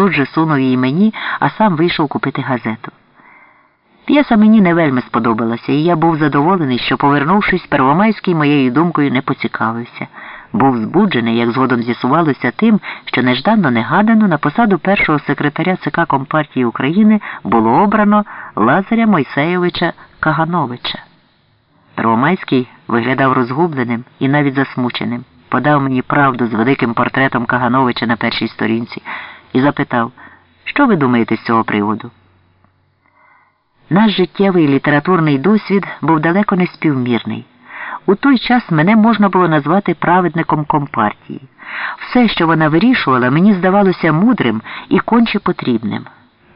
тут же сунув її мені, а сам вийшов купити газету. П'єса мені не вельми сподобалася, і я був задоволений, що, повернувшись, Первомайський моєю думкою не поцікавився. Був збуджений, як згодом з'ясувалося, тим, що нежданно негадано на посаду першого секретаря ЦК Компартії України було обрано Лазаря Мойсеєвича Кагановича. Первомайський виглядав розгубленим і навіть засмученим, подав мені правду з великим портретом Кагановича на першій сторінці і запитав, що ви думаєте з цього приводу? Наш життєвий літературний досвід був далеко не співмірний. У той час мене можна було назвати праведником компартії. Все, що вона вирішувала, мені здавалося мудрим і конче потрібним.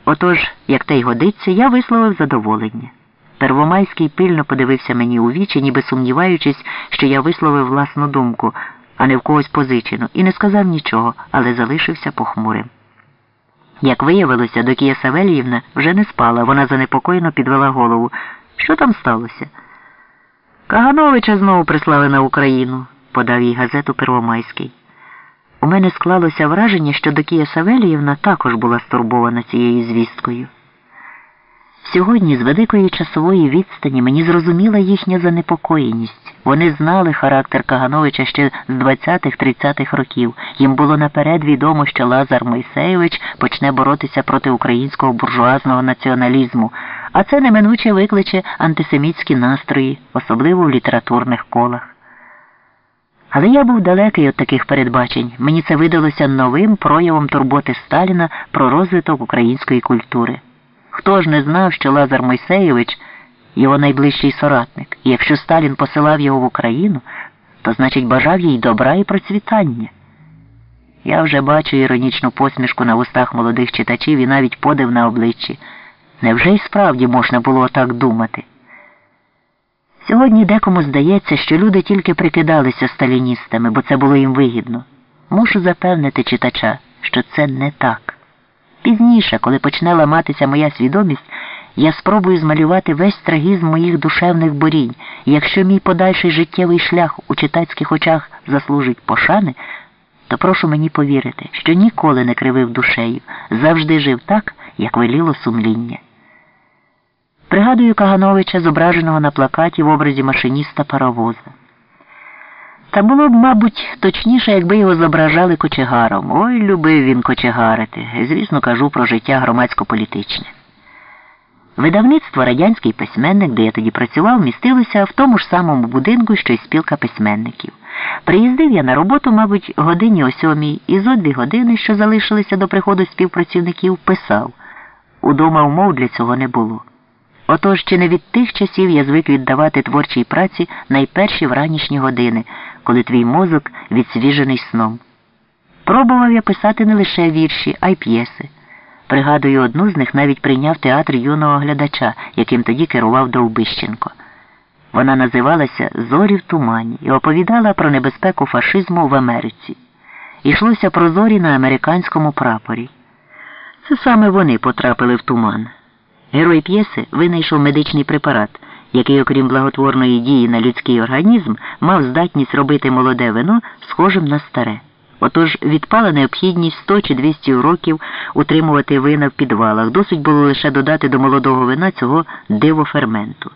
Отож, як те й годиться, я висловив задоволення. Первомайський пильно подивився мені у вічі, ніби сумніваючись, що я висловив власну думку, а не в когось позичену, і не сказав нічого, але залишився похмурим. Як виявилося, Докія Савельївна вже не спала, вона занепокоєно підвела голову. Що там сталося? Кагановича знову прислали на Україну, подав їй газету Первомайський. У мене склалося враження, що Докія Савельївна також була стурбована цією звісткою. Сьогодні з великої часової відстані мені зрозуміла їхня занепокоєність. Вони знали характер Кагановича ще з 20-30-х років. Їм було наперед відомо, що Лазар Мойсеєвич почне боротися проти українського буржуазного націоналізму, а це неминуче викличе антисемітські настрої, особливо в літературних колах. Але я був далекий від таких передбачень. Мені це видалося новим проявом турботи Сталіна про розвиток української культури. Хто ж не знав, що Лазар Мойсеєвич його найближчий соратник, і якщо Сталін посилав його в Україну, то значить бажав їй добра і процвітання. Я вже бачу іронічну посмішку на вустах молодих читачів і навіть подив на обличчі. Невже й справді можна було так думати? Сьогодні декому здається, що люди тільки прикидалися сталіністами, бо це було їм вигідно. Мушу запевнити читача, що це не так. Пізніше, коли почне ламатися моя свідомість, я спробую змалювати весь трагізм моїх душевних борінь, і якщо мій подальший життєвий шлях у читацьких очах заслужить пошани, то прошу мені повірити, що ніколи не кривив душею, завжди жив так, як веліло сумління. Пригадую Кагановича, зображеного на плакаті в образі машиніста паровоза. Та було б, мабуть, точніше, якби його зображали кочегаром. Ой, любив він кочегарити. Звісно, кажу про життя громадсько-політичне. Видавництво Радянський письменник, де я тоді працював, містилося в тому ж самому будинку, що й спілка письменників. Приїздив я на роботу, мабуть, годині о сьомій, і зо дві години, що залишилися до приходу співпрацівників, писав. Удома умов для цього не було. Отож, чи не від тих часів я звик віддавати творчій праці найперші вранішні години, коли твій мозок відсвіжений сном. Пробував я писати не лише вірші, а й п'єси. Пригадую, одну з них навіть прийняв театр юного глядача, яким тоді керував Довбищенко. Вона називалася Зорі в тумані і оповідала про небезпеку фашизму в Америці. Ішлося про зорі на американському прапорі. Це саме вони потрапили в туман. Герой п'єси винайшов медичний препарат, який, окрім благотворної дії на людський організм, мав здатність робити молоде вино схожим на старе. Отож відпала необхідність 100 чи 200 років утримувати вина в підвалах. Досить було лише додати до молодого вина цього дивоферменту.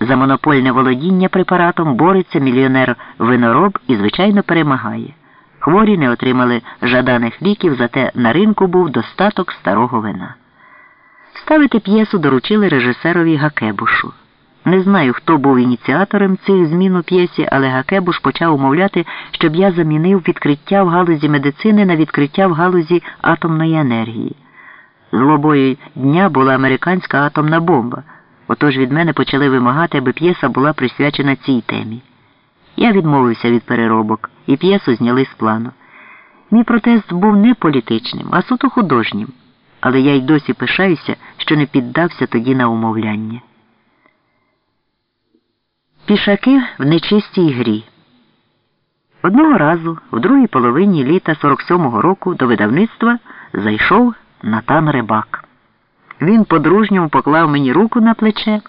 За монопольне володіння препаратом бореться мільйонер винороб і, звичайно, перемагає. Хворі не отримали жаданих ліків, зате на ринку був достаток старого вина. Ставити п'єсу доручили режисерові Гакебушу. Не знаю, хто був ініціатором цих змін у п'єсі, але Гакебуш почав умовляти, щоб я замінив відкриття в галузі медицини на відкриття в галузі атомної енергії. Злобою дня була американська атомна бомба, отож від мене почали вимагати, аби п'єса була присвячена цій темі. Я відмовився від переробок, і п'єсу зняли з плану. Мій протест був не політичним, а суто художнім, але я й досі пишаюся, що не піддався тоді на умовляння. Пішаки в нечистій грі. Одного разу, в другій половині літа 47-го року до видавництва зайшов Натан Рибак. Він по-дружньому поклав мені руку на плече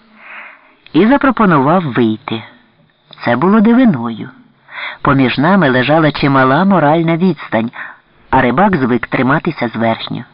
і запропонував вийти. Це було дивиною. Поміж нами лежала чимала моральна відстань, а рибак звик триматися зверхньо.